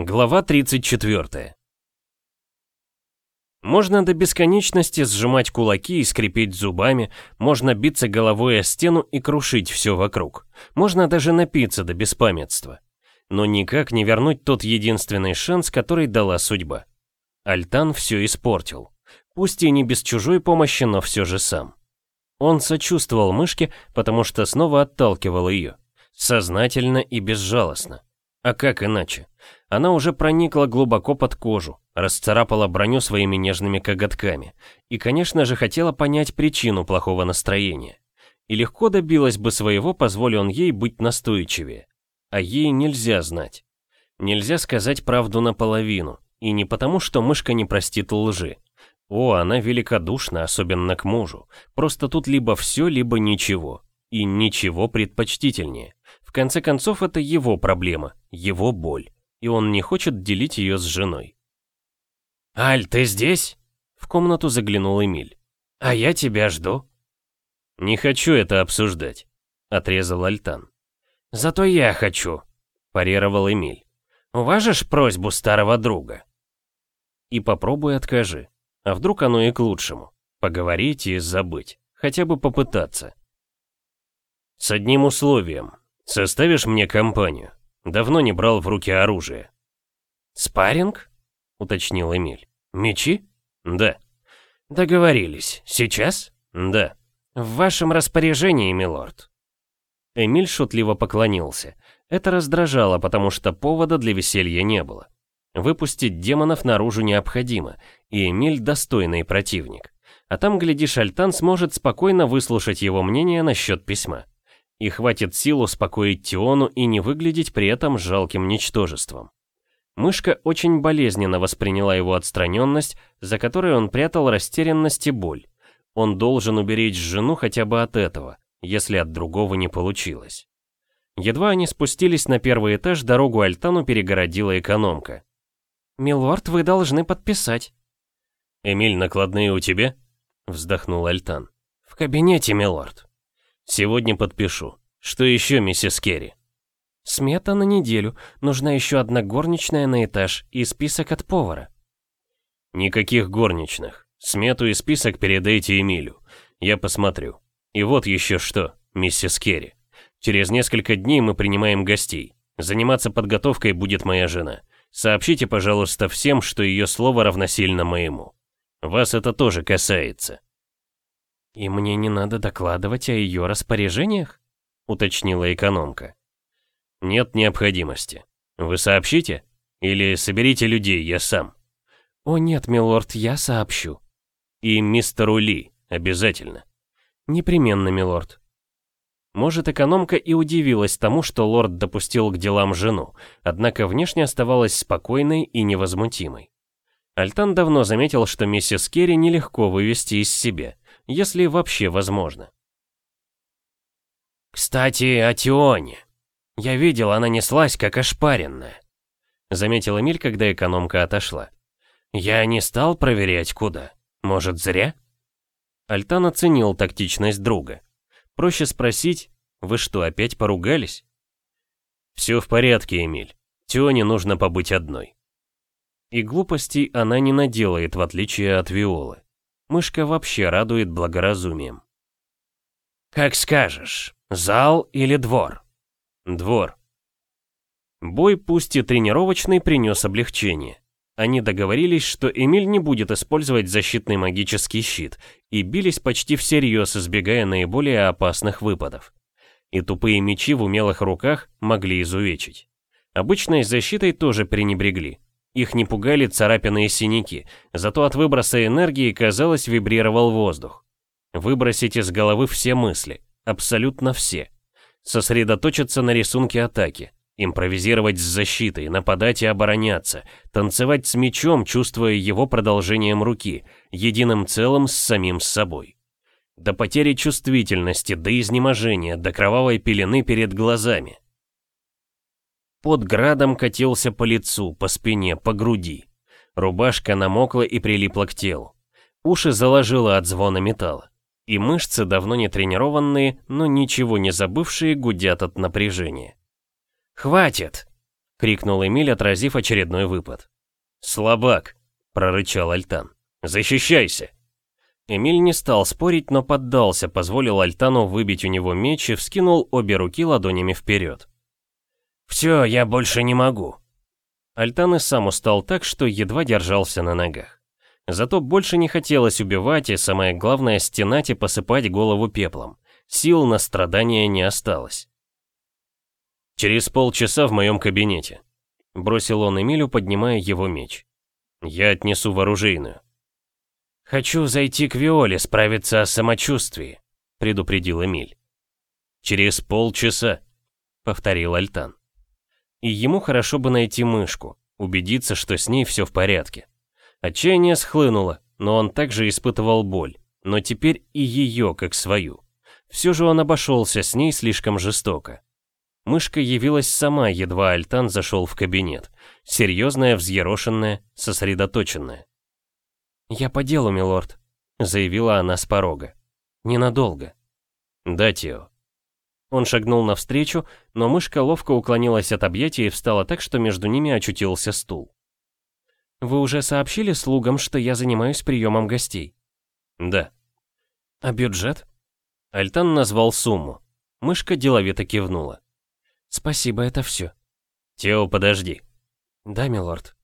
Глава 34. Можно до бесконечности сжимать кулаки и скрипеть зубами, можно биться головой о стену и крушить все вокруг. Можно даже напиться до беспамятства. Но никак не вернуть тот единственный шанс, который дала судьба. Альтан все испортил. Пусть и не без чужой помощи, но все же сам. Он сочувствовал мышке, потому что снова отталкивал ее. Сознательно и безжалостно. А как иначе? Она уже проникла глубоко под кожу, расцарапала броню своими нежными коготками и, конечно же, хотела понять причину плохого настроения. И легко добилась бы своего, позволил он ей быть настойчивее. А ей нельзя знать. Нельзя сказать правду наполовину, и не потому, что мышка не простит лжи. О, она великодушна, особенно к мужу. Просто тут либо все, либо ничего. И ничего предпочтительнее. В конце концов, это его проблема, его боль и он не хочет делить ее с женой. «Аль, ты здесь?» В комнату заглянул Эмиль. «А я тебя жду». «Не хочу это обсуждать», — отрезал Альтан. «Зато я хочу», — парировал Эмиль. «Уважишь просьбу старого друга?» «И попробуй откажи. А вдруг оно и к лучшему? Поговорить и забыть. Хотя бы попытаться». «С одним условием. Составишь мне компанию?» Давно не брал в руки оружие. «Спарринг?» — уточнил Эмиль. «Мечи?» «Да». «Договорились. Сейчас?» «Да». «В вашем распоряжении, милорд». Эмиль шутливо поклонился. Это раздражало, потому что повода для веселья не было. Выпустить демонов наружу необходимо, и Эмиль достойный противник. А там, глядишь, Альтан сможет спокойно выслушать его мнение насчет письма и хватит сил успокоить Тиону и не выглядеть при этом жалким ничтожеством. Мышка очень болезненно восприняла его отстраненность, за которой он прятал растерянность и боль. Он должен уберечь жену хотя бы от этого, если от другого не получилось. Едва они спустились на первый этаж, дорогу Альтану перегородила экономка. «Милорд, вы должны подписать». «Эмиль, накладные у тебя?» — вздохнул Альтан. «В кабинете, милорд». Сегодня подпишу. Что еще, миссис Керри? Смета на неделю. Нужна еще одна горничная на этаж и список от повара. Никаких горничных. Смету и список передайте Эмилю. Я посмотрю. И вот еще что, миссис Керри. Через несколько дней мы принимаем гостей. Заниматься подготовкой будет моя жена. Сообщите, пожалуйста, всем, что ее слово равносильно моему. Вас это тоже касается. «И мне не надо докладывать о ее распоряжениях?» — уточнила экономка. «Нет необходимости. Вы сообщите? Или соберите людей, я сам?» «О нет, милорд, я сообщу». «И мистеру Ли, обязательно». «Непременно, милорд». Может, экономка и удивилась тому, что лорд допустил к делам жену, однако внешне оставалась спокойной и невозмутимой. Альтан давно заметил, что миссис Керри нелегко вывести из себя, если вообще возможно. «Кстати, о Тионе. Я видел, она неслась, как ошпаренная», — заметил Эмиль, когда экономка отошла. «Я не стал проверять, куда. Может, зря?» Альтан оценил тактичность друга. Проще спросить, «Вы что, опять поругались?» «Все в порядке, Эмиль. Тионе нужно побыть одной». И глупостей она не наделает, в отличие от Виолы. Мышка вообще радует благоразумием. «Как скажешь, зал или двор?» «Двор». Бой, пусть и тренировочный, принес облегчение. Они договорились, что Эмиль не будет использовать защитный магический щит, и бились почти всерьез, избегая наиболее опасных выпадов. И тупые мечи в умелых руках могли изувечить. Обычной защитой тоже пренебрегли. Их не пугали царапины и синяки, зато от выброса энергии, казалось, вибрировал воздух. Выбросить из головы все мысли, абсолютно все. Сосредоточиться на рисунке атаки, импровизировать с защитой, нападать и обороняться, танцевать с мечом, чувствуя его продолжением руки, единым целым с самим собой. До потери чувствительности, до изнеможения, до кровавой пелены перед глазами. Под градом катился по лицу, по спине, по груди. Рубашка намокла и прилипла к телу. Уши заложило от звона металла. И мышцы, давно не тренированные, но ничего не забывшие, гудят от напряжения. «Хватит!» — крикнул Эмиль, отразив очередной выпад. «Слабак!» — прорычал Альтан. «Защищайся!» Эмиль не стал спорить, но поддался, позволил Альтану выбить у него меч и вскинул обе руки ладонями вперед. «Все, я больше не могу». Альтан и сам устал так, что едва держался на ногах. Зато больше не хотелось убивать и, самое главное, стенать и посыпать голову пеплом. Сил на страдания не осталось. «Через полчаса в моем кабинете», — бросил он Эмилю, поднимая его меч. «Я отнесу в оружейную». «Хочу зайти к Виоле, справиться о самочувствии», — предупредил Эмиль. «Через полчаса», — повторил Альтан. И ему хорошо бы найти мышку, убедиться, что с ней все в порядке. Отчаяние схлынуло, но он также испытывал боль, но теперь и ее, как свою. Все же он обошелся с ней слишком жестоко. Мышка явилась сама, едва Альтан зашел в кабинет. Серьезная, взъерошенная, сосредоточенная. «Я по делу, милорд», — заявила она с порога. «Ненадолго». «Да, Тео», он шагнул навстречу, но мышка ловко уклонилась от объятия и встала так, что между ними очутился стул. «Вы уже сообщили слугам, что я занимаюсь приемом гостей?» «Да». «А бюджет?» Альтан назвал сумму. Мышка деловито кивнула. «Спасибо, это все». «Тео, подожди». «Да, милорд».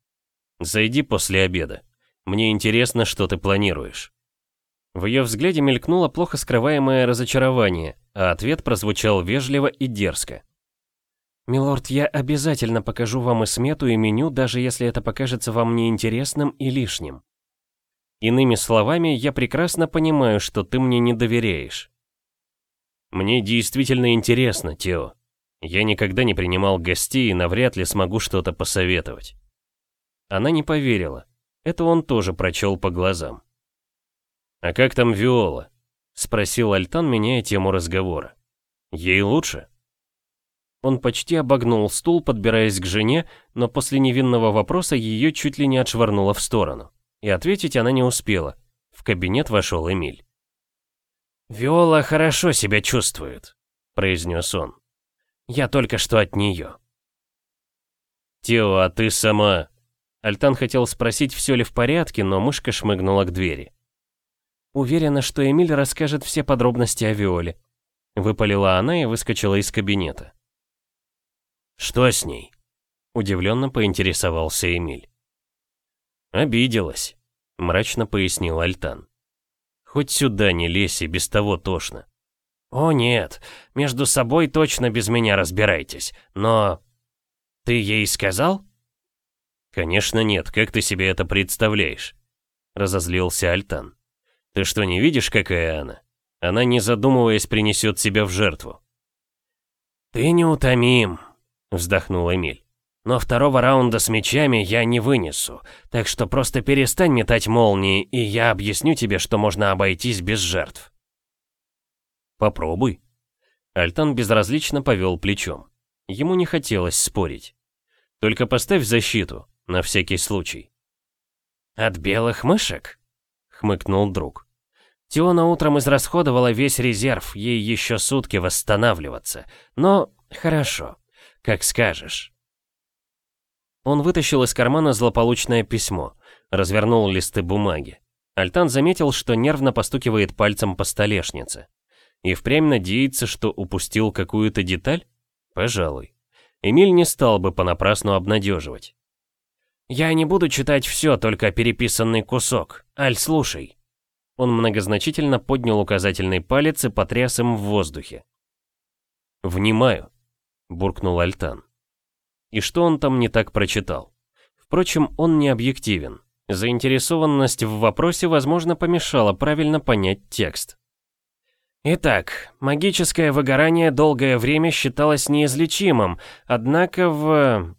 «Зайди после обеда. Мне интересно, что ты планируешь». В ее взгляде мелькнуло плохо скрываемое разочарование, а ответ прозвучал вежливо и дерзко. «Милорд, я обязательно покажу вам и смету, и меню, даже если это покажется вам неинтересным и лишним. Иными словами, я прекрасно понимаю, что ты мне не доверяешь». «Мне действительно интересно, Тео. Я никогда не принимал гостей и навряд ли смогу что-то посоветовать». Она не поверила. Это он тоже прочел по глазам. «А как там Виола?» — спросил Альтан, меняя тему разговора. «Ей лучше?» Он почти обогнул стул, подбираясь к жене, но после невинного вопроса ее чуть ли не отшвырнуло в сторону. И ответить она не успела. В кабинет вошел Эмиль. «Виола хорошо себя чувствует», — произнес он. «Я только что от нее». «Тео, а ты сама...» Альтан хотел спросить, все ли в порядке, но мышка шмыгнула к двери. Уверена, что Эмиль расскажет все подробности о Виоле. Выпалила она и выскочила из кабинета. «Что с ней?» Удивленно поинтересовался Эмиль. «Обиделась», — мрачно пояснил Альтан. «Хоть сюда не лезь, и без того тошно». «О нет, между собой точно без меня разбирайтесь, но...» «Ты ей сказал?» «Конечно нет, как ты себе это представляешь?» Разозлился Альтан. Ты что, не видишь, какая она? Она, не задумываясь, принесет себя в жертву. «Ты неутомим», — вздохнул Эмиль. «Но второго раунда с мечами я не вынесу, так что просто перестань метать молнии, и я объясню тебе, что можно обойтись без жертв». «Попробуй». Альтан безразлично повел плечом. Ему не хотелось спорить. «Только поставь защиту, на всякий случай». «От белых мышек?» — хмыкнул друг. Тиона утром израсходовала весь резерв, ей еще сутки восстанавливаться. Но хорошо, как скажешь. Он вытащил из кармана злополучное письмо, развернул листы бумаги. Альтан заметил, что нервно постукивает пальцем по столешнице. И впрямь надеется, что упустил какую-то деталь? Пожалуй. Эмиль не стал бы понапрасну обнадеживать. «Я не буду читать все, только переписанный кусок. Аль, слушай». Он многозначительно поднял указательный палец и потряс им в воздухе. «Внимаю», — буркнул Альтан. И что он там не так прочитал? Впрочем, он не объективен. Заинтересованность в вопросе, возможно, помешала правильно понять текст. Итак, магическое выгорание долгое время считалось неизлечимым, однако в...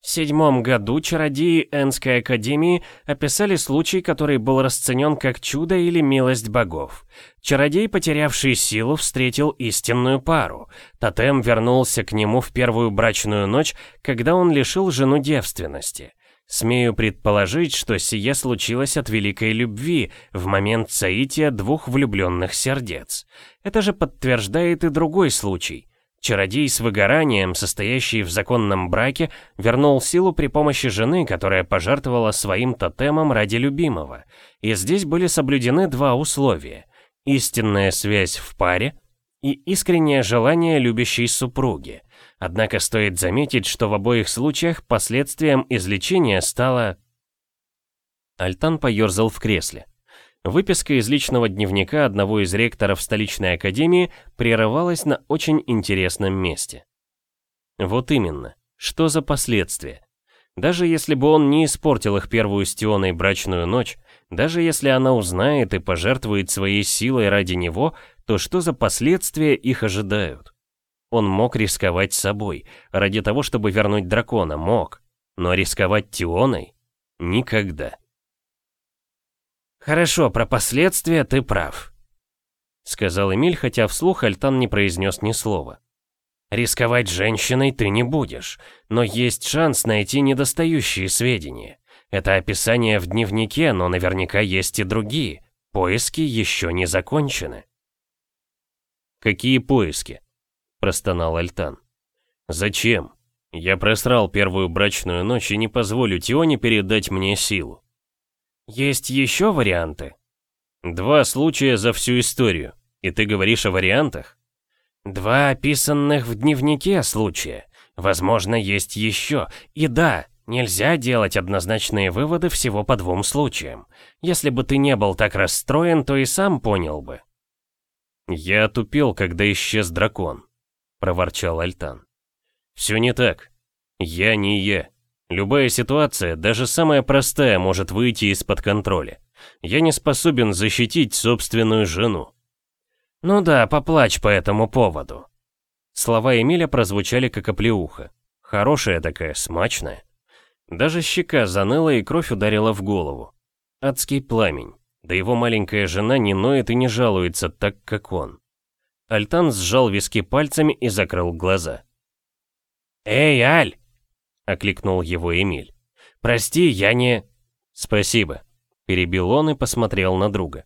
В седьмом году чародеи Энской Академии описали случай, который был расценен как чудо или милость богов. Чародей, потерявший силу, встретил истинную пару. Тотем вернулся к нему в первую брачную ночь, когда он лишил жену девственности. Смею предположить, что сие случилось от великой любви в момент соития двух влюбленных сердец. Это же подтверждает и другой случай. Чародей с выгоранием, состоящий в законном браке, вернул силу при помощи жены, которая пожертвовала своим тотемом ради любимого. И здесь были соблюдены два условия. Истинная связь в паре и искреннее желание любящей супруги. Однако стоит заметить, что в обоих случаях последствием излечения стало... Альтан поерзал в кресле. Выписка из личного дневника одного из ректоров столичной академии прерывалась на очень интересном месте. Вот именно, что за последствия? Даже если бы он не испортил их первую с Тионой брачную ночь, даже если она узнает и пожертвует своей силой ради него, то что за последствия их ожидают? Он мог рисковать собой, ради того, чтобы вернуть дракона, мог. Но рисковать Тионой? Никогда. «Хорошо, про последствия ты прав», — сказал Эмиль, хотя вслух Альтан не произнес ни слова. «Рисковать женщиной ты не будешь, но есть шанс найти недостающие сведения. Это описание в дневнике, но наверняка есть и другие. Поиски еще не закончены». «Какие поиски?» — простонал Альтан. «Зачем? Я просрал первую брачную ночь и не позволю Тионе передать мне силу. Есть еще варианты? Два случая за всю историю. И ты говоришь о вариантах? Два описанных в дневнике случая. Возможно, есть еще. И да, нельзя делать однозначные выводы всего по двум случаям. Если бы ты не был так расстроен, то и сам понял бы. Я отупел, когда исчез дракон, проворчал Альтан. Все не так. Я не я. Любая ситуация, даже самая простая, может выйти из-под контроля. Я не способен защитить собственную жену. Ну да, поплачь по этому поводу. Слова Эмиля прозвучали как оплеуха. Хорошая такая, смачная. Даже щека заныла и кровь ударила в голову. Адский пламень. Да его маленькая жена не ноет и не жалуется так, как он. Альтан сжал виски пальцами и закрыл глаза. «Эй, Аль!» Окликнул его Эмиль. «Прости, я не...» «Спасибо», — перебил он и посмотрел на друга.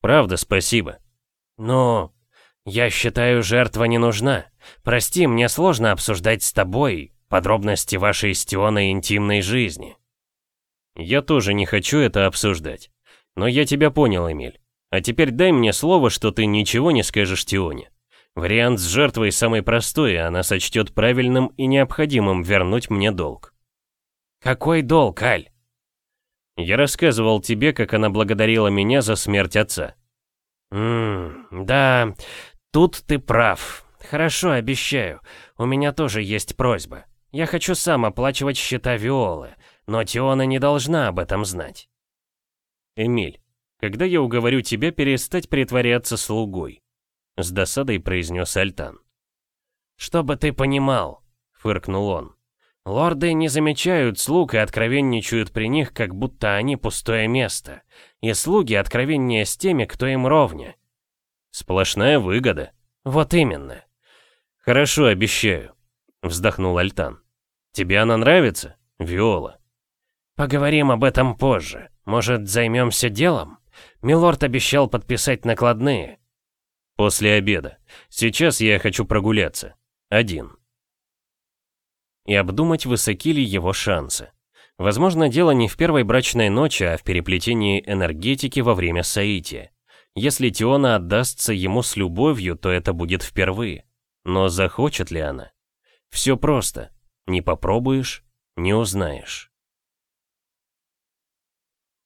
«Правда, спасибо». «Но...» «Я считаю, жертва не нужна. Прости, мне сложно обсуждать с тобой подробности вашей с интимной жизни». «Я тоже не хочу это обсуждать. Но я тебя понял, Эмиль. А теперь дай мне слово, что ты ничего не скажешь Тионе. Вариант с жертвой самый простой, она сочтет правильным и необходимым вернуть мне долг. Какой долг, Аль? Я рассказывал тебе, как она благодарила меня за смерть отца. Ммм, да, тут ты прав. Хорошо, обещаю. У меня тоже есть просьба. Я хочу сам оплачивать счета Виолы, но Тиона не должна об этом знать. Эмиль, когда я уговорю тебя перестать притворяться слугой? С досадой произнес Альтан. «Чтобы ты понимал», — фыркнул он. «Лорды не замечают слуг и откровенничают при них, как будто они пустое место. И слуги откровеннее с теми, кто им ровня». «Сплошная выгода». «Вот именно». «Хорошо, обещаю», — вздохнул Альтан. «Тебе она нравится, Виола?» «Поговорим об этом позже. Может, займемся делом? Милорд обещал подписать накладные. После обеда. Сейчас я хочу прогуляться. Один. И обдумать, высоки ли его шансы. Возможно, дело не в первой брачной ночи, а в переплетении энергетики во время соития. Если Тиона отдастся ему с любовью, то это будет впервые. Но захочет ли она? Все просто. Не попробуешь, не узнаешь.